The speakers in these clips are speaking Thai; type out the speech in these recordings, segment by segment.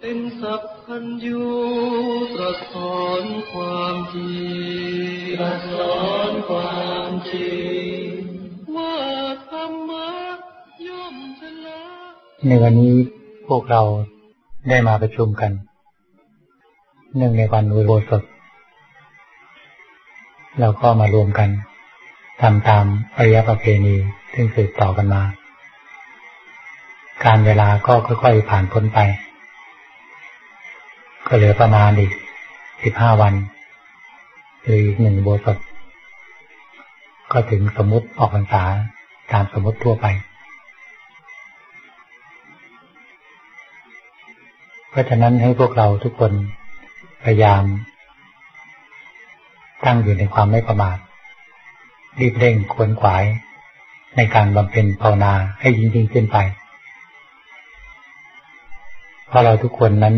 เป็นสัพพัญญูตรัสสอนความจริงตรัสสอนความจริงว่าธรรมะย่อมชนะในวันนี้พวกเราได้มาประชุมกันเนื่องในวันอุโบสถเราก็มารวมกันทำตามอริยประเพณีซึ่งสืบต่อกันมา การเวลาก็ค่อยๆผ่านพ้นไป ก็เหลือประมาณอีกสิบห้าวันหรืออีกหนึ่งโบสถก็ถึงสมมติออกพรรษาตามสมมติทั่วไป เพราะฉะนั้นให้พวกเราทุกคนพยายาม ตั้งอยู่ในความไม่ประมาทรีบเร่งควรขวาย ในการบำเพ็ญภาวนาให้ยิ่งยิ่งขึ้นไป เพราะเราทุกคนนั้น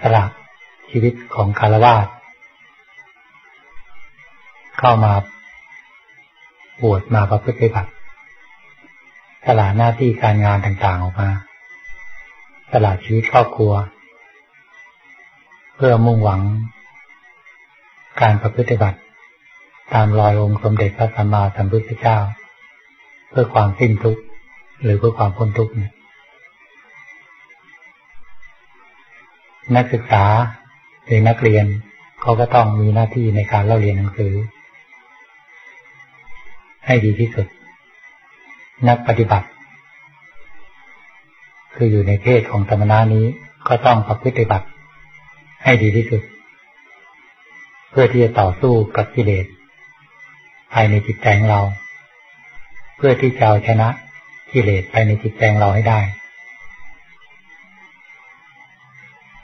สละชีวิตของคารวาสเข้ามาบวชมาประพฤติปฏิบัติสละหน้าที่การงานต่างๆออกมาสละชีวิตครอบครัว เพื่อมุ่งหวัง การประพฤติปฏิบัติตามรอยองค์สมเด็จพระสัมมาสัมพุทธเจ้า เพื่อความสิ้นทุกข์หรือเพื่อความพ้นทุกข์เนี่ย นักศึกษาหรือนักเรียนเขาก็ต้องมีหน้าที่ในการเล่าเรียนหนังสือ ให้ดีที่สุด นักปฏิบัติ คืออยู่ในเพศของธรรมนานี้ก็ต้องประพฤติบัติ ให้ดีที่สุด เพื่อที่จะต่อสู้กับกิเลสภายในจิตใจของเรา เพื่อที่จะเอาชนะกิเลสภายในจิตใจของเราให้ได้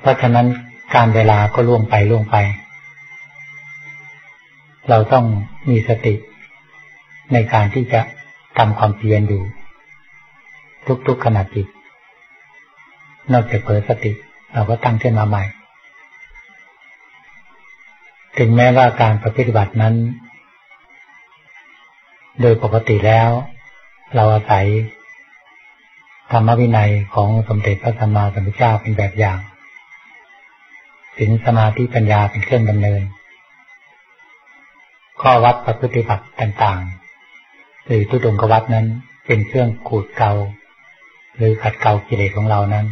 เพราะฉะนั้นการเวลาก็ล่วงไปล่วงไป เราต้องมีสติในการที่จะทำความเพียรอยู่ ทุกๆขณะจิต นอกจากเผลอสติ เราก็ตั้งขึ้นมาใหม่ ถึงแม้ว่าการปฏิบัตินั้น โดยปกติแล้ว เราอาศัยธรรมวินัยของสมเด็จพระสัมมาสัมพุทธเจ้าเป็นแบบอย่าง ศีลสมาธิปัญญาเป็นเครื่องดำเนิน ข้อวัดประพฤติบัติต่างๆ หรือทุดงกวัดนั้นเป็นเครื่องขูดเกาหรือขัดเกลากิเลสของเรานั้น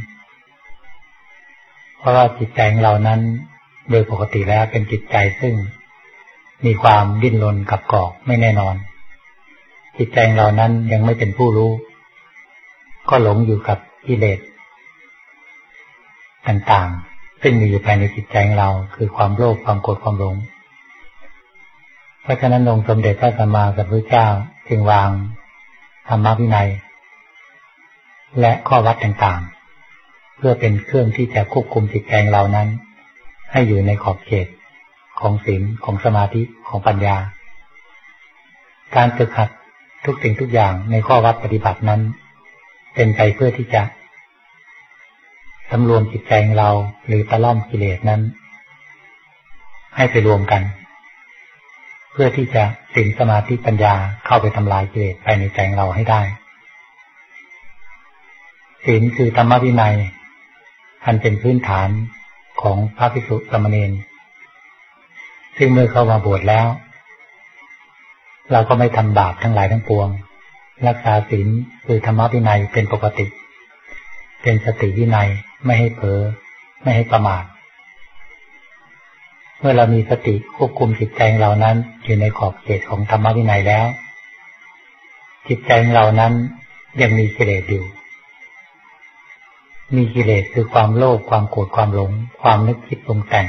เพราะว่าจิตใจของเรานั้น โดยปกติแล้วเป็นจิตใจซึ่งมีความดิ้นรนกับกอกไม่แน่นอน จิตใจของเรานั้นยังไม่เป็นผู้รู้ ก็หลงอยู่กับกิเลสต่างๆ ซึ่งมีอยู่ภายในจิตใจของเรา คือความโลภความโกรธความหลง เพราะฉะนั้นองค์สมเด็จพระสัมมาสัมพุทธเจ้าจึงวางธรรมวินัย และข้อวัดต่างๆ เพื่อเป็นเครื่องที่จะควบคุมจิตใจเรานั้น ให้อยู่ในขอบเขตของศีลของสมาธิของปัญญา การฝึกหัดทุกสิ่งทุกอย่างในข้อวัดปฏิบัตินั้น เป็นไปเพื่อที่จะ สำรวมจิตใจของเรา หรือตะล่อมกิเลสนั้น ให้ไปรวมกัน เพื่อที่จะสิงสมาธิปัญญาเข้าไปทำลายกิเลสภายในใจของเราให้ได้ศีลคือธรรมวินัยอันเป็นพื้นฐานของพระภิกษุสมณีนซึ่งเมื่อเข้ามาบวชแล้ว เราก็ไม่ทำบาปทั้งหลายทั้งปวง รักษาศีลคือธรรมวินัยเป็นปกติ เป็นสติวินัยไม่ให้เผลอไม่ให้ประมาทเมื่อเรามีสติควบคุมจิตใจเรานั้น อยู่ในขอบเขตของธรรมวินัยแล้ว จิตใจเรานั้นยังมีกิเลสอยู่ มีกิเลสคือความโลภความโกรธความหลง ความนึกคิดปรุงแต่ง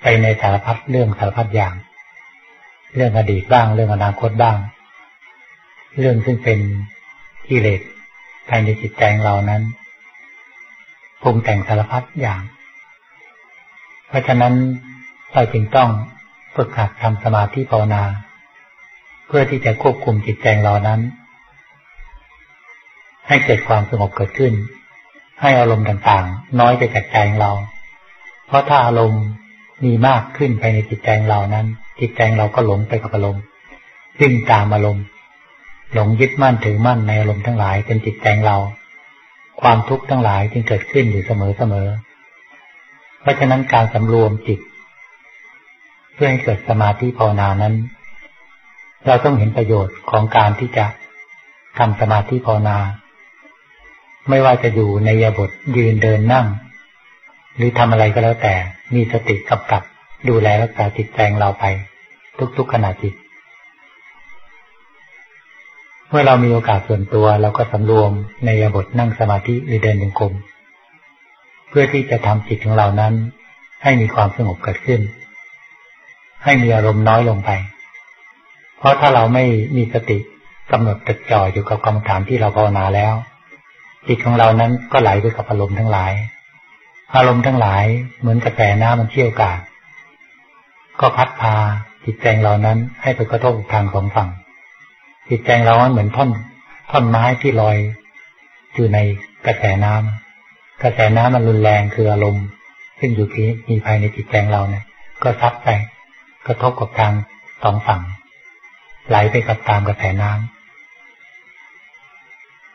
ไปในสารพัดเรื่องสารพัดอย่าง เรื่องอดีตบ้าง เรื่องอนาคตบ้าง เรื่องซึ่งเป็นกิเลส ภายในจิตใจเรานั้นปรุงแต่งสารพัดอย่าง เพราะฉะนั้นเราจึงต้องฝึกหัดทำสมาธิภาวนา เพื่อที่จะควบคุมจิตใจเรานั้น ให้เกิดความสงบเกิดขึ้น ให้อารมณ์ต่างๆ น้อยไปจากใจเรา เพราะถ้าอารมณ์มีมากขึ้นภายในจิตใจเรานั้น จิตใจเราก็หลงไปกับอารมณ์วิ่งตามอารมณ์ หลงยึดมั่นถือมั่นในอารมณ์ทั้งหลายเป็นจิตใจเรา ความทุกข์ทั้งหลายจึงเกิดขึ้นอยู่เสมอเสมอ เพราะฉะนั้นการสำรวมจิต เพื่อให้เกิดสมาธิภาวนานั้น เราต้องเห็นประโยชน์ของการที่จะทำสมาธิภาวนา ไม่ว่าจะอยู่ในยบทยืนเดินนั่ง หรือทำอะไรก็แล้วแต่มีสติกำกับดูแลรักษาจิตใจเราไป ทุกๆขณะจิต เมื่อเรามีโอกาสส่วนตัวเราก็สำรวมในบทนั่งสมาธิหรือเดินจงกรมเพื่อที่จะทำจิตของเรานั้น ให้มีความสงบเกิดขึ้น ให้มีอารมณ์น้อยลงไป เพราะถ้าเราไม่มีสติกำหนดจดจ่ออยู่กับกรรมฐานที่เราภาวนาแล้ว จิตของเรานั้นก็ไหลไปกับอารมณ์ทั้งหลาย อารมณ์ทั้งหลายเหมือนกระแสน้ำมันเชี่ยวกาดก็พัดพาจิตใจเรานั้นให้ไปกระทบทางสองฝั่ง จิตใจเราเหมือนท่อน ท่อนไม้ที่ลอยอยู่ในกระแสน้ำกระแสน้ำมันรุนแรงคืออารมณ์ ซึ่งอยู่ที่มีภายในจิตใจเราเนี่ย ก็ซัดไปกระทบกับทางสองฝั่ง ไหลไปกับตามกระแสน้ำ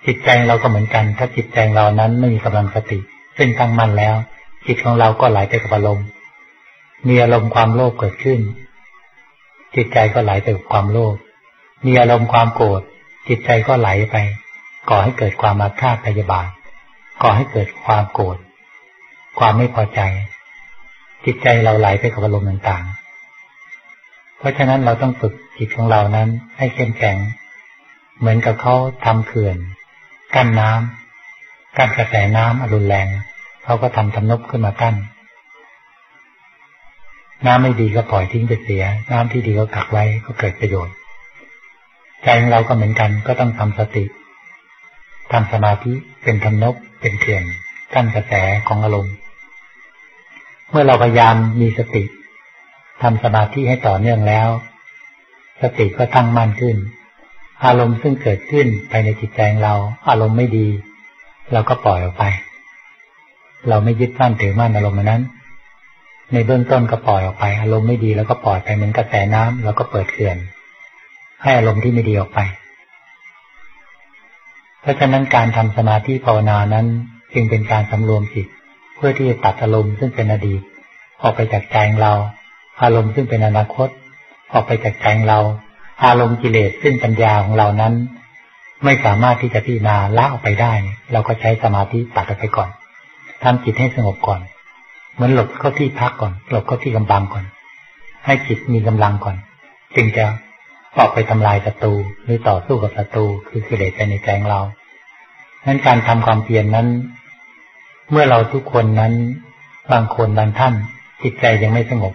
จิตใจเราก็เหมือนกัน ถ้าจิตใจเรานั้นไม่มีกำลังสติ ซึ่งตั้งมั่นแล้ว จิตของเราก็ไหลไปกับอารมณ์ มีอารมณ์ความโลภเกิดขึ้น จิตใจก็ไหลไปกับความโลภ มีอารมณ์ความโกรธจิตใจก็ไหลไป ก่อให้เกิดความมาฆาตพยาบาทก่อให้เกิดความโกรธความไม่พอใจ จิตใจเราไหลไปกับอารมณ์ต่างๆ เพราะฉะนั้นเราต้องฝึกจิตของเรานั้น ให้เข้มแข็ง เหมือนกับเขาทำเขื่อน กั้นน้ำกั้นกระแสน้ำอรุนแรงเขาก็ทำทำนบขึ้นมากั้นน้ำไม่ดีก็ปล่อยทิ้งไปเสีย น้ำที่ดีก็กักไว้ก็เกิดประโยชน์ ใจของเราก็เหมือนกัน ก็ต้องทำสติทำสมาธิเป็นทำนกเป็นเขื่อนกั้นกระแสของอารมณ์ เมื่อเราพยายามมีสติทำสมาธิให้ต่อเนื่องแล้ว สติก็ตั้งมั่นขึ้น อารมณ์ซึ่งเกิดขึ้นภายในจิตใจของเรา อารมณ์ไม่ดี เราก็ปล่อยออกไป เราไม่ยึดมั่นถือมั่นอารมณ์นั้น ในเบื้องต้นก็ปล่อยออกไป อารมณ์ไม่ดีแล้วก็ปล่อยไปเหมือนกระแสน้ำแล้วก็เปิดเขื่อน ให้อารมณ์ที่ไม่ดีออกไป เพราะฉะนั้นการทำสมาธิภาวนานั้น จึงเป็นการสำรวมจิต เพื่อที่จะตัดอารมณ์ซึ่งเป็นอดีต ออกไปจากใจเรา อารมณ์ซึ่งเป็นอนาคต ออกไปจากใจเรา อารมณ์กิเลสซึ่งปัญญาของเรานั้น ไม่สามารถที่จะพิจารณาละออกไปได้ เราก็ใช้สมาธิตัดออกไปก่อนทำจิตให้สงบก่อน เหมือนหลบเข้าที่พักก่อน หลบเข้าที่กำบังก่อน ให้จิตมีกำลังก่อน จึงจะ ออกไปทำลายศัตรูหรือต่อสู้กับศัตรูคือกิเลสในใจของเรานั้นการทำความเพียรนนั้น เมื่อเราทุกคนนั้น บางคนบางท่าน จิตใจยังไม่สงบ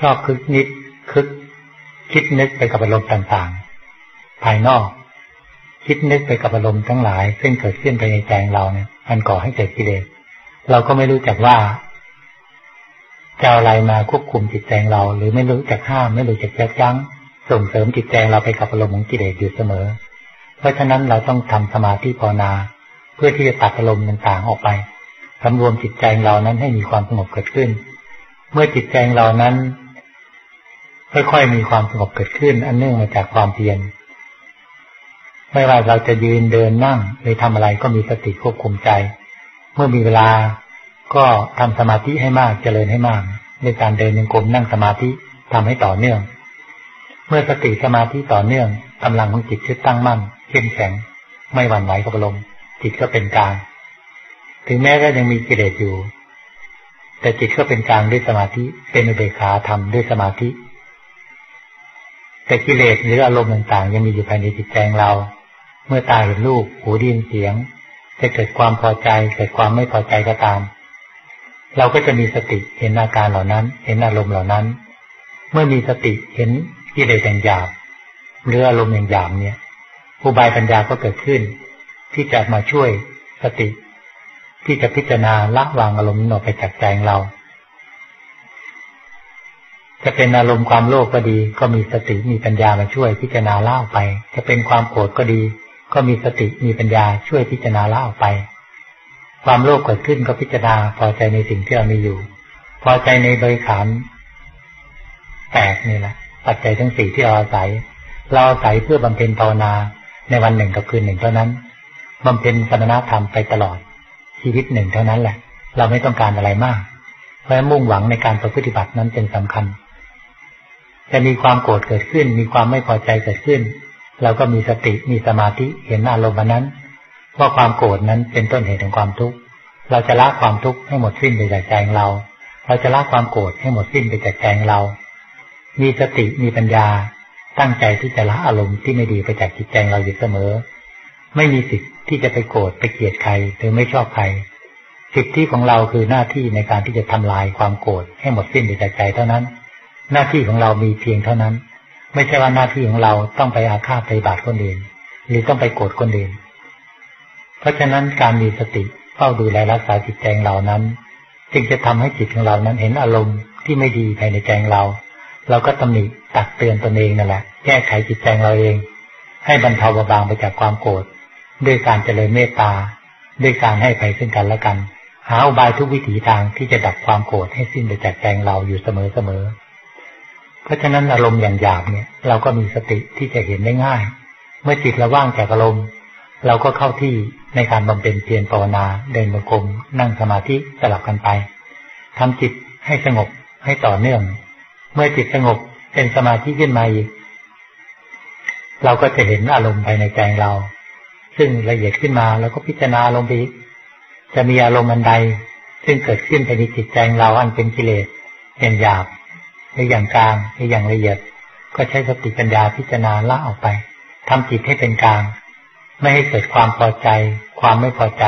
ชอบคึกนิดคึก คิดนึกไปกับอารมณ์ต่างๆ ภายนอก คิดนึกไปกับอารมณ์ทั้งหลาย ซึ่งเกิดขึ้นภายในใจเราเนี่ย มันก่อให้เกิดกิเลส เราก็ไม่รู้จักว่า จะอะไรมาควบคุมจิตใจเรา หรือไม่รู้จักห้ามไม่รู้จักยับยั้งส่งเสริมจิตใจเราไปกับอารมณ์ของกิเลสอยู่เสมอ เพราะฉะนั้นเราต้องทำสมาธิภาวนา เพื่อที่จะตัดอารมณ์ต่างๆออกไปสำรวมจิตใจเรานั้นให้มีความสงบเกิดขึ้น เมื่อจิตใจเรานั้นค่อยๆมีความสงบเกิดขึ้น อันเนื่องมาจากความเพียรไม่ว่าเราจะยืนเดินนั่งหรือทำอะไรก็มีสติควบคุมใจ เมื่อมีเวลา ก็ทำสมาธิให้มากเจริญให้มากด้วยการเดินยังกลมนั่งสมาธิทำให้ต่อเนื่อง เมื่อสติสมาธิต่อเนื่องกำลังของจิตคือตั้งมั่นเข้มแข็ง ไม่หวั่นไหวกับอารมณ์จิตก็เป็นกลาง ถึงแม้ก็ยังมีกิเลสอยู่ แต่จิตก็เป็นกลางด้วยสมาธิเป็นอุเบกขาทำด้วยสมาธิ แต่กิเลสหรืออารมณ์ต่างๆ ยังมีอยู่ภายในจิตใจเรา เมื่อตาเห็นรูปหูได้ยินเสียง จะเกิดความพอใจเกิดความไม่พอใจก็ตาม เราก็จะมีสติเห็นอาการเหล่านั้น เห็นอารมณ์เหล่านั้น เมื่อมีสติเห็นกิเลสอย่างหยาบหรืออารมณ์อย่างหยาบเนี่ยผู้บายปัญญาก็เกิดขึ้น ที่จะมาช่วยสติ ที่จะพิจารณาละวางอารมณ์นั้นออกไปจากใจของเรา จะเป็นอารมณ์ความโลภก็ดี ก็มีสติมีปัญญามาช่วยพิจารณาละออกไป จะเป็นความโกรธก็ดี ก็มีสติมีปัญญาช่วยพิจารณาละออกไป ความโลภเกิดขึ้นก็พิจารณาพอใจในสิ่งที่เรามีอยู่ พอใจในบริขารแปดนี่แหละปัจจัยทั้งสี่ที่เราอาศัย เราอาศัยเพื่อบำเพ็ญภาวนาในวันหนึ่งกับคืนหนึ่งเท่านั้นบำเพ็ญสมณธรรมไปตลอด ชีวิตหนึ่งเท่านั้นแหละ เราไม่ต้องการอะไรมาก เพราะมุ่งหวังในการประพฤติบัตินั้นเป็นสำคัญจะมีความโกรธเกิดขึ้น มีความไม่พอใจเกิดขึ้น เราก็มีสติมีสมาธิเห็นอารมณ์นั้น ว่าความโกรธนั้นเป็นต้นเหตุของความทุกข์ เราจะละความทุกข์ให้หมดสิ้นไปจากใจของเรา เราจะละความโกรธให้หมดสิ้นไปจากใจของเรา มีสติมีปัญญา ตั้งใจที่จะละอารมณ์ที่ไม่ดีไปจากจิตใจเราอยู่เสมอ ไม่มีสิทธิ์ที่จะไปโกรธไปเกลียดใครหรือไม่ชอบใคร สิทธิของเราคือหน้าที่ในการที่จะทำลายความโกรธให้หมดสิ้นไปจากใจเท่านั้น หน้าที่ของเรามีเพียงเท่านั้น ไม่ใช่ว่าหน้าที่ของเราต้องไปอาฆาตไปบาดคนอื่นหรือต้องไปโกรธคนอื่น เพราะฉะนั้นการมีสติเฝ้าดูแลรักษาจิตใจเรานั้น จึงจะทำให้จิตของเรานั้นเห็นอารมณ์ที่ไม่ดีภายในใจเรา เราก็ตำหนิตักเตือนตนเองนั่นแหละ แก้ไขจิตใจเราเอง ให้บรรเทาเบาบางไปจากความโกรธด้วยการเจริญเมตตา ด้วยการให้ไปซึ่งกันและกัน หาอุบายทุกวิถีทางที่จะดับความโกรธให้สิ้นไปจากใจเราอยู่เสมอเสมอเพราะฉะนั้นอารมณ์อย่างหยาบเนี่ยเราก็มีสติที่จะเห็นได้ง่าย เมื่อจิตเราว่างจากอารมณ์ เราก็เข้าที่ในการบำเพ็ญเพียรภาวนาเดินบงกรมนั่งสมาธิสลับกันไปทำจิตให้สงบให้ต่อเนื่อง เมื่อจิตสงบเป็นสมาธิขึ้นมาอีกเราก็จะเห็นอารมณ์ภายในใจเรา ซึ่งละเอียดขึ้นมาแล้วก็พิจารณาลงไปจะมีอารมณ์อันใด ซึ่งเกิดขึ้นภายในจิตใจเราอันเป็นกิเลสอย่างหยาบหรืออย่างกลางหรืออย่างละเอียด ก็ใช้สติปัญญาพิจารณาละออกไปทำจิตให้เป็นกลาง ไม่ให้เกิดความพอใจ ความไม่พอใจ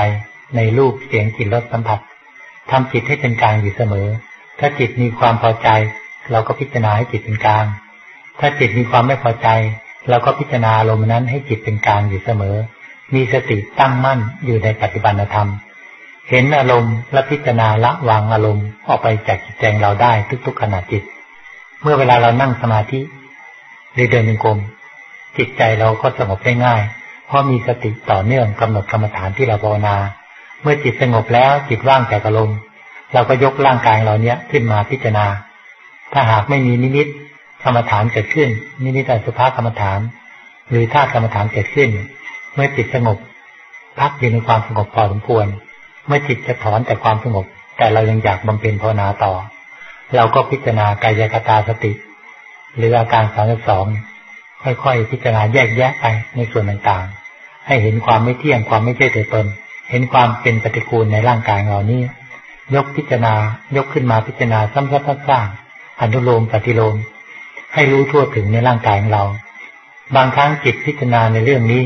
ในรูปเสียงกลิ่นรสสัมผัสทำจิตให้เป็นกลางอยู่เสมอ ถ้าจิตมีความพอใจ เราก็พิจารณาให้จิตเป็นกลาง ถ้าจิตมีความไม่พอใจเราก็พิจารณาลมนั้นให้จิตเป็นกลางอยู่เสมอ มีสติตั้งมั่นอยู่ในปฏิบัติธรรม เห็นอารมณ์และพิจารณาละวางอารมณ์ออกไปจากจิตใจเราได้ทุกๆขณะจิต เมื่อเวลาเรานั่งสมาธิหรือเดินจงกรมจิตใจเราก็สงบได้ง่าย เพราะมีสติต่อเนื่องกำหนดกรรมฐานที่เราภาวนา เมื่อจิตสงบแล้วจิตว่างจากอารมณ์เราก็ยกร่างกายเราเนี้ยขึ้นมาพิจารณา ถ้าหากไม่มีนิมิตกรรมฐานเกิดขึ้น นิมิตสุภากรรมฐาน หรือถ้ากรรมฐานเกิดขึ้น เมื่อจิตสงบ พักอยู่ในความสงบพอสมควร เมื่อจิตจะถอนจากความสงบ แต่เรายังอยากบำเพ็ญภาวนาต่อ เราก็พิจารณากายกตาสติ หรืออาการสามสอง ค่อยๆพิจารณาแยกแยะไปในส่วนต่างๆ ให้เห็นความไม่เที่ยงความไม่ใช่ตัวตน เห็นความเป็นปฏิกูลในร่างกายเรานี้ ยกพิจารณายกขึ้นมาพิจารณาซ้ำๆซากๆอนุโลมปฏิโลม ให้รู้ทั่วถึงในร่างกายของเรา บางครั้งจิตพิจารณาในเรื่องนี้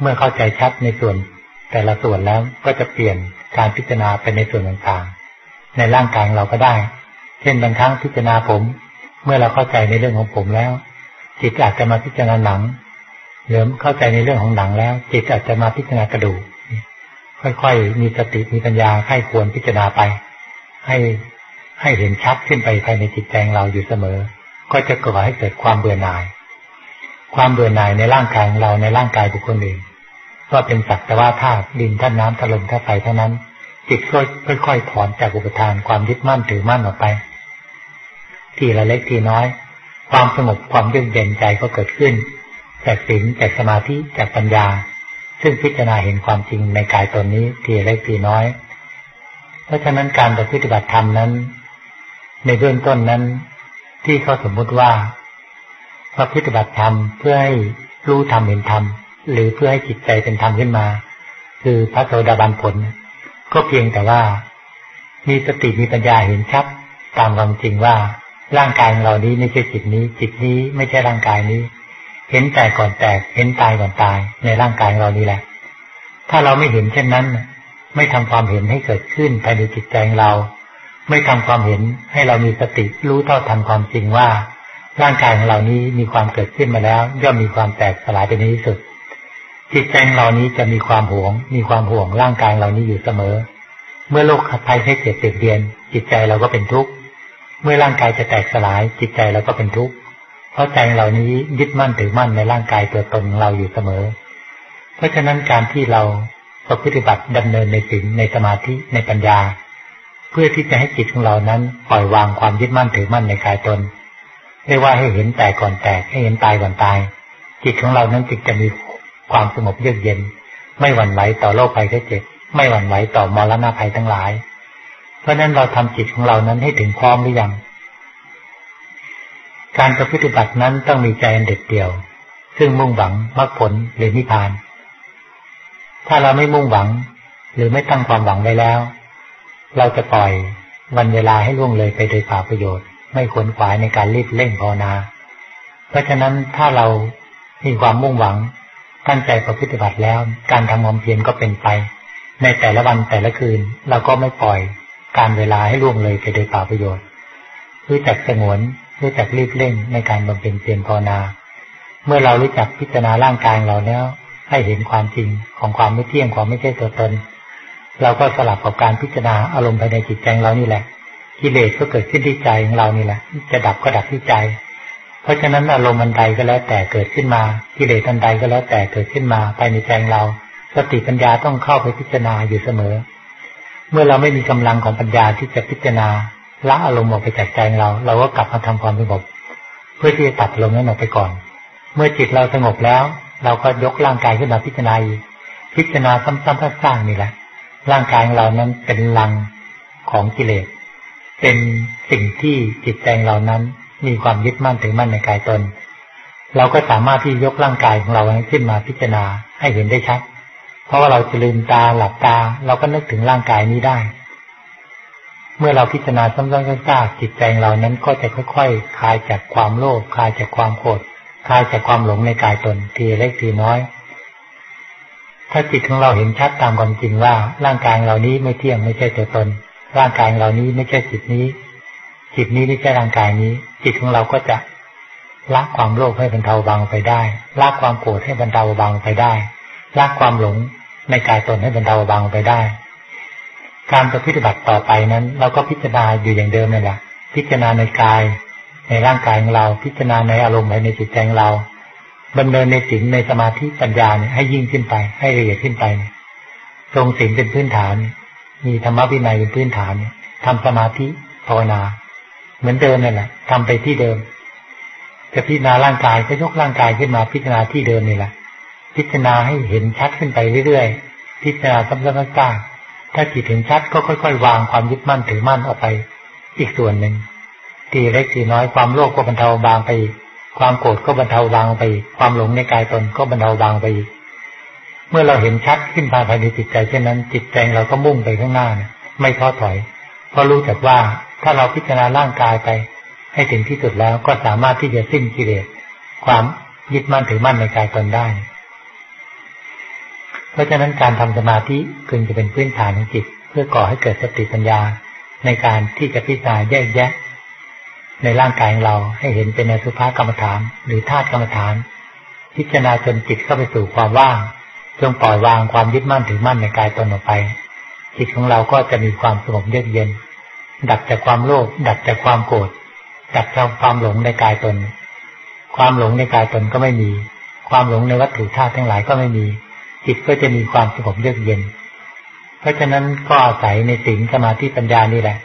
เมื่อเข้าใจชัดในส่วน แต่ละส่วนแล้วก็จะเปลี่ยนการพิจารณาไปในส่วนต่างๆ ในร่างกายเราก็ได้ เช่นบางครั้งพิจารณาผม เมื่อเราเข้าใจในเรื่องของผมแล้ว จิตอาจจะมาพิจารณาหนังหรือเข้าใจในเรื่องของหนังแล้ว จิตอาจจะมาพิจารณากระดูกค่อยๆ มีสติมีปัญญาให้ควรพิจารณาไป ให้ให้เห็นชัดขึ้นไปภายในจิตใจเราอยู่เสมอ ก็จะก่อให้เกิดความเบื่อหน่าย ความเบื่อหน่ายในร่างกายของเราในร่างกายบุคคลอื่นก็เป็นสักแต่ว่าธาตุดินธาตุน้ำธาตุลมธาตุไฟเท่านั้น จิตค่อยๆถอนจากอุปทานความยึดมั่นถือมั่นออกไป ทีละเล็กทีน้อย ความสงบความเยือกเย็นใจก็เกิดขึ้น จากศีลจากสมาธิจากปัญญา ซึ่งพิจารณาเห็นความจริงในกายตนนี้ทีเล็กทีน้อย เพราะฉะนั้นการปฏิบัติธรรมนั้น ในเบื้องต้นนั้น ที่เขาสมมุติว่าพระปฏิบัติธรรมเพื่อให้รู้ธรรมเห็นธรรมหรือเพื่อให้จิตใจเป็นธรรมขึ้นมา คือพระโสดาบันผล ก็เพียงแต่ว่า มีสติมีปัญญาเห็นชัดตามความจริงว่า ร่างกายของเรานี้ไม่ใช่จิตนี้ จิตนี้ไม่ใช่ร่างกายนี้ เห็นแต่ก่อนแตก เห็นตายก่อนตาย ในร่างกายของเรานี้แหละ ถ้าเราไม่เห็นเช่นนั้น ไม่ทำความเห็นให้เกิดขึ้นภายในจิตใจของเรา ไม่ทำความเห็นให้เรามีสติรู้เท่าทันความจริงว่า ร่างกายของเรานี้มีความเกิดขึ้นมาแล้ว ย่อมมีความแตกสลายไปในที่สุด จิตใจของเรานี้จะมีความหวง มีความห่วงร่างกายเรานี้อยู่เสมอ เมื่อโรคภัยให้เจ็บเปียนจิตใจเราก็เป็นทุกข์ เมื่อร่างกายจะแตกสลายจิตใจเราก็เป็นทุกข์ เพราะใจเหล่านี้ยึดมั่นถือมั่นในร่างกายตัวตนของเราอยู่เสมอ เพราะฉะนั้นการที่เราประพฤติบัติดำเนินในสิ่งในสมาธิในปัญญา เพื่อที่จะให้จิตของเรานั้นปล่อยวางความยึดมั่นถือมั่นในกายตนเรียกว่าให้เห็นแตกก่อนแตกให้เห็นตายก่อนตาย จิตของเรานั้นจึงจะมีความสงบเยือกเย็น ไม่หวั่นไหวต่อโรคภัยแค่เจ็บ ไม่หวั่นไหวต่อมรณะภัยทั้งหลาย เพราะนั้นเราทำจิตของเรานั้นให้ถึงพร้อมหรือยัง การปฏิบัตินั้นต้องมีใจอันเด็ดเดี่ยว ซึ่งมุ่งหวังมรรคผลหรือนิพพาน ถ้าเราไม่มุ่งหวัง หรือไม่ตั้งความหวังไว้แล้ว เราจะปล่อยวันเวลาให้ล่วงเลยไปโดยเปล่าประโยชน์ ไม่ขวนขวายในการรีบเร่งภาวนา เพราะฉะนั้นถ้าเรามีความมุ่งหวังตั้งใจประพฤติบัติแล้ว การทำความเพียรก็เป็นไป ในแต่ละวันแต่ละคืน เราก็ไม่ปล่อย การเวลาให้ล่วงเลยไปโดยเปล่าประโยชน์ รู้จักสงวน รู้จักรีบเร่งในการบำเพ็ญเพียรภาวนา เมื่อเรารู้จักพิจารณาร่างกายเราแล้วให้เห็นความจริงของความไม่เที่ยงความไม่ใช่ตัวตน เราก็สลับกับการพิจารณาอารมณ์ภายในจิตใจเรานี่แหละ กิเลสก็เกิดขึ้นที่ใจของเรานี่แหละ จะดับก็ดับที่ใจ เพราะฉะนั้นอารมณ์อันใดก็แล้วแต่เกิดขึ้นมา กิเลสอันใดก็แล้วแต่เกิดขึ้นมาภายในใจเรา สติปัญญาต้องเข้าไปพิจารณาอยู่เสมอ เมื่อเราไม่มีกำลังของปัญญาที่จะพิจารณาละอารมณ์ออกไปจากใจเรา เราก็กลับมาทำความสงบเพื่อที่จะตัดลมนั้นออกไปก่อน เมื่อจิตเราสงบแล้ว เราก็ยกร่างกายขึ้นมาพิจารณาพิจารณาซ้ำๆซากๆนี่แหละ ร่างกายของเรานั้นเป็นลังของกิเลส เป็นสิ่งที่จิตใจเรานั้นมีความยึดมั่นถือมั่นในกายตน เราก็สามารถที่ยกร่างกายของเราขึ้นมาพิจารณาให้เห็นได้ชัด เพราะว่าเราจะลืมตาหลับตา เราก็นึกถึงร่างกายนี้ได้ เมื่อเราพิจารณาซ้ำๆซากจิตใจเรานั้นก็จะค่อยๆคลายจากความโลภคลายจากความโกรธคลายจากความหลงในกายตนทีเล็กทีน้อย ถ้าจิตของเราเห็นชัดตามความจริงว่า ร่างกายเรานี้ไม่เที่ยงไม่ใช่ตัวตน ร่างกายเรานี้ไม่ใช่จิตนี้ จิตนี้ไม่ใช่ร่างกายนี้ จิตของเราก็จะละความโลภให้บรรเทาบางไปได้ละความโกรธให้บรรเทาบางไปได้ละความหลง ในกายตนให้บรรเทาเบาไปได้ การปฏิบัติต่อไปนั้น เราก็พิจารณาอยู่อย่างเดิมนั่นแหละพิจารณาในกาย ในร่างกายของเรา พิจารณาในอารมณ์ภายในจิตใจของเราดำเนินในศีลในสมาธิปัญญาเนี่ยให้ยิ่งขึ้นไป ให้ละเอียดขึ้นไปทรงศีลเป็นพื้นฐาน มีธรรมวินัยเป็นพื้นฐานเนี่ยทำสมาธิภาวนา เหมือนเดิมนั่นแหละทำไปที่เดิมจะพิจารณาร่างกายก็ยกร่างกายขึ้นมาพิจารณาที่เดิมนี่แหละ พิจารณาให้เห็นชัดขึ้นไปเรื่อยๆ พิจารณาซ้ำๆๆๆถ้าจิตเห็นชัดก็ค่อย ๆ วางความยึดมั่นถือมั่นออกไป อีกส่วนหนึ่งทีเล็กทีน้อยความโลภก็บรรเทาบางไป ความโกรธก็บรรเทาบางไป ความหลงในกายตนก็บรรเทาบางไป เมื่อเราเห็นชัดขึ้นภายในจิตใจเช่นนั้น จิตใจเราก็มุ่งไปข้างหน้าเนี่ยไม่ท้อถอย เพราะรู้จักว่าถ้าเราพิจารณาร่างกายไป ให้ถึงที่สุดแล้วก็สามารถที่จะสิ้นกิเลสความยึดมั่นถือมั่นในกายตนได้ เพราะฉะนั้นการทำสมาธิพึงจะเป็นพื้นฐานของจิต เพื่อก่อให้เกิดสติปัญญา ในการที่จะพิจารณาแยกแยะ ในร่างกายของเราให้เห็นเป็นอสุภกรรมฐาน หรือธาตุกรรมฐาน พิจารณาจนจิตเข้าไปสู่ความว่างจงปล่อยวางความยึดมั่นถือมั่นในกายตนออกไป จิตของเราก็จะมีความสงบเยือกเย็น ดับจากความโลภดับจากความโกรธดับจากความหลงในกายตน ความหลงในกายตนก็ไม่มี ความหลงในวัตถุธาตุทั้งหลายก็ไม่มี จิตก็จะมีความสงบเยือกเย็น เพราะฉะนั้นก็อาศัยในสิ่งสมาธิปัญญานี่แหละ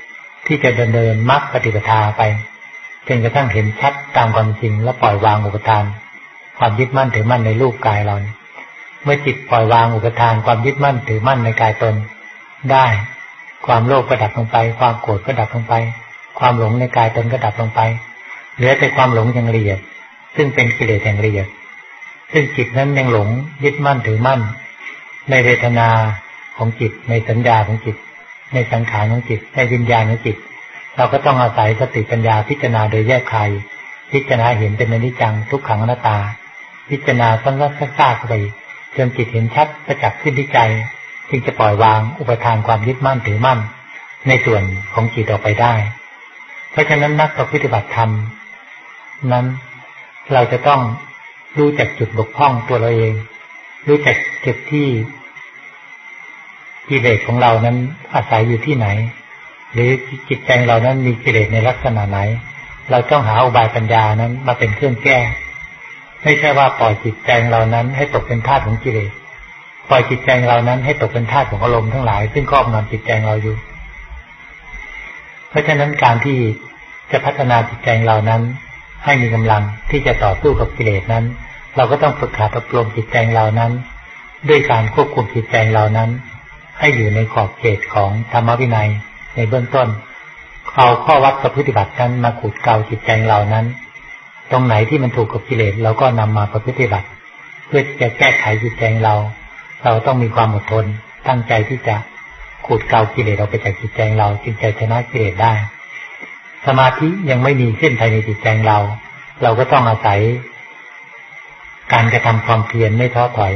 ที่จะเดินเดินมรรคปฏิปทาไปจนกระทั่งเห็นชัดตามความจริงและปล่อยวางอุปทาน ความยึดมั่นถือมั่นในรูปกายเรา เมื่อจิตปล่อยวางอุปทานความยึดมั่นถือมั่นในกายตน ได้ ความโลภก็ดับลงไป ความโกรธก็ดับลงไป ความหลงในกายตนก็ดับลงไป เหลือแต่ความหลงอย่างละเอียด ซึ่งเป็นกิเลสอย่างละเอียด ซึ่งจิตนั้นยังหลงยึดมั่นถือมั่น ในเวทนาของจิต ในสัญญาของจิต ในสังขารของจิต ในวิญญาณของจิต เราก็ต้องอาศัยสติปัญญาพิจารณาโดยแยกใครพิจารณาเห็นเป็นอนิจจังทุกขังอนัตตา พิจารณาซ้ำๆซากๆไปจนจิตเห็นชัดประจักษ์ขึ้นที่ใจจึงจะปล่อยวางอุปทานความยึดมั่นถือมั่น ในส่วนของจิตออกไปได้ เพราะฉะนั้นนักปฏิบัติธรรมนั้นเราจะต้อง รู้จักจุดบกพร่องตัวเราเอง รู้จักจุดที่กิเลสของเรานั้นอาศัยอยู่ที่ไหน หรือจิตใจเรานั้นมีกิเลสในลักษณะไหน เราต้องหาอุบายปัญญานั้นมาเป็นเครื่องแก้ ไม่ใช่ว่าปล่อยจิตใจเรานั้น ให้ตกเป็นทาสของกิเลสปล่อยจิตใจเรานั้น ให้ตกเป็นทาสของอารมณ์ทั้งหลาย ซึ่งครอบงำจิตใจเราอยู่ เพราะฉะนั้นการที่จะพัฒนาจิตใจเรานั้น ให้มีกำลังที่จะต่อสู้กับกิเลสนั้น เราก็ต้องฝึกขาดอบรมจิตใจเรานั้น ด้วยการควบคุมจิตใจเรานั้น ให้อยู่ในขอบเขตของธรรมวินัยในเบื้องต้นเอาข้อวัดกับพฤติบัตินั้นมาขูดเกาจิตใจเรานั้น ตรงไหนที่มันถูกกับกิเลสเราก็นำมาประพฤติบัติ เพื่อจะแก้ไขจิตใจเรา เราต้องมีความอดทนตั้งใจที่จะขูดเกากิเลสเราไปจากจิตใจเราจิตใจชนะกิเลสได้ สมาธิยังไม่มีขึ้นภายในจิตใจเรา เราก็ต้องอาศัย การกระทำความเพียรไม่ท้อถอย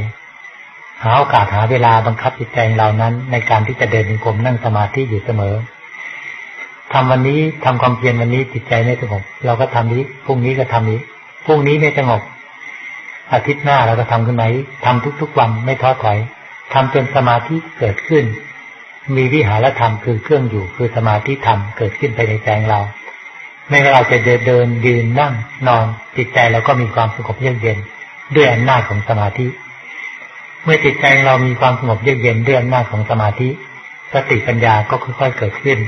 หาโอกาสหาเวลาบังคับจิตใจเรานั้น ในการที่จะเดินในกรมนั่งสมาธิอยู่เสมอทำวันนี้ทำความเพียรวันนี้จิตใจไม่สงบเราก็ทำนี้พรุ่งนี้ก็ทำนี้พรุ่งนี้ไม่สงบอาทิตย์หน้าเราก็ทำขึ้นไหมทำทุกๆวันไม่ท้อถอยทำจนสมาธิเกิดขึ้น มีวิหารธรรมคือเครื่องอยู่คือสมาธิธรรมเกิดขึ้นไปในใจเราไม่ว่าเราจะเดินเดินยืนนั่งนอนจิตใจเราก็มีความสงบเยือกเย็นด้วยอำนาจของสมาธิ เมื่อจิตใจเรามีความสงบเยือกเย็นด้วยอำนาจของสมาธิ สติปัญญาก็ค่อยๆเกิดขึ้น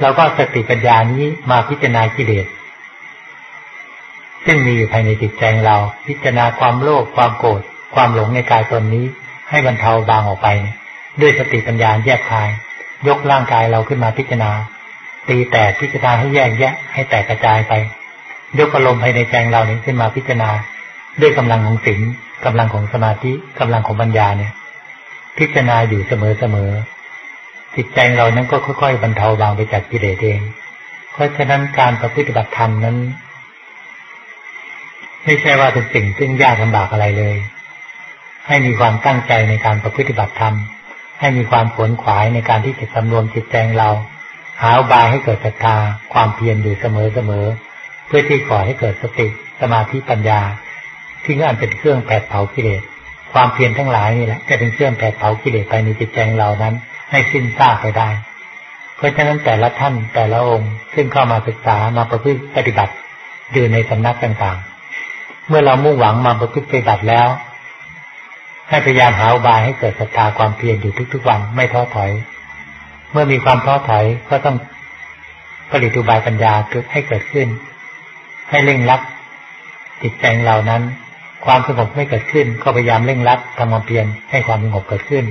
เราก็สติปัญญานี้มาพิจารณากิเลสซึ่งมีอยู่ภายในจิตใจเราพิจารณาความโลภความโกรธความหลงในกายตนนี้ ให้บรรเทาบางออกไป ด้วยสติปัญญาแยกคาย ยกร่างกายเราขึ้นมาพิจารณา ตีแตกพิจารณาให้แยกแยะ ให้แตกกระจายไป ยกอารมณ์ภายในใจเรานี้ขึ้นมาพิจารณา ด้วยกำลังของศีลกำลังของสมาธิกำลังของปัญญาเนี่ย พิจารณาอยู่เสมอเสมอจิตใจเรานั้นก็ค่อยๆบรรเทาบางไปจากกิเลสเอง เพราะฉะนั้นการประพฤติบัติธรรมนั้น ไม่ใช่ว่าเป็นสิ่งซึ่งยากลำบากอะไรเลย ให้มีความตั้งใจในการประพฤติบัติธรรม ให้มีความขวนขวายในการที่จะสำรวมจิตใจเรา หาบายให้เกิดศรัทธาความเพียรอยู่เสมอเสมอ เพื่อที่ขอให้เกิดสติสมาธิปัญญา ที่นั่นเป็นเครื่องแผดเผากิเลสความเพียรทั้งหลายนี่แหละจะเป็นเครื่องแผดเผากิเลสไปในจิตใจเรานั้น ให้สิ้นซากไปได้ เพราะฉะนั้นแต่ละท่านแต่ละองค์ ซึ่งเข้ามาศึกษามาประพฤติปฏิบัติอยู่ในสำนักต่างๆ เมื่อเรามุ่งหวังมาประพฤติปฏิบัติแล้ว ให้พยายามหาอุบายให้เกิดศรัทธาความเพียรอยู่ทุกๆวันไม่ท้อถอย เมื่อมีความท้อถอยก็ต้องผลิตอุบายปัญญาเกิดให้เกิดขึ้น ให้เร่งรัดจิตใจเรานั้น ความสงบไม่เกิดขึ้น ก็พยายามเร่งรัดทำความเพียรให้ความสงบเกิดขึ้น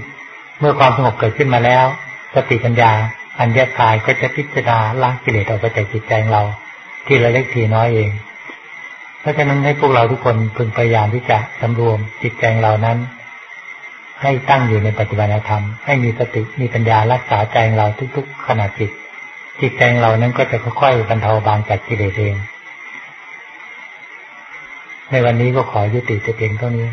เมื่อความสงบเกิดขึ้นมาแล้ว สติปัญญา อันแยกกายก็จะพิจารณาล้างกิเลสออกไปจากจิตใจเรา ที่ละเล็กทีน้อยเองเพราะฉะนั้นให้พวกเราทุกคนพึงพยายามที่จะสำรวมจิตใจเรานั้น ให้ตั้งอยู่ในปฏิบัติธรรม ให้มีสติมีปัญญารักษาใจเราทุก ๆ ขณะจิต จิตใจเรานั้นก็จะค่อยๆบรรเทาบางจากกิเลสเอง ในวันนี้ก็ขอยุติแต่เพียงเท่านี้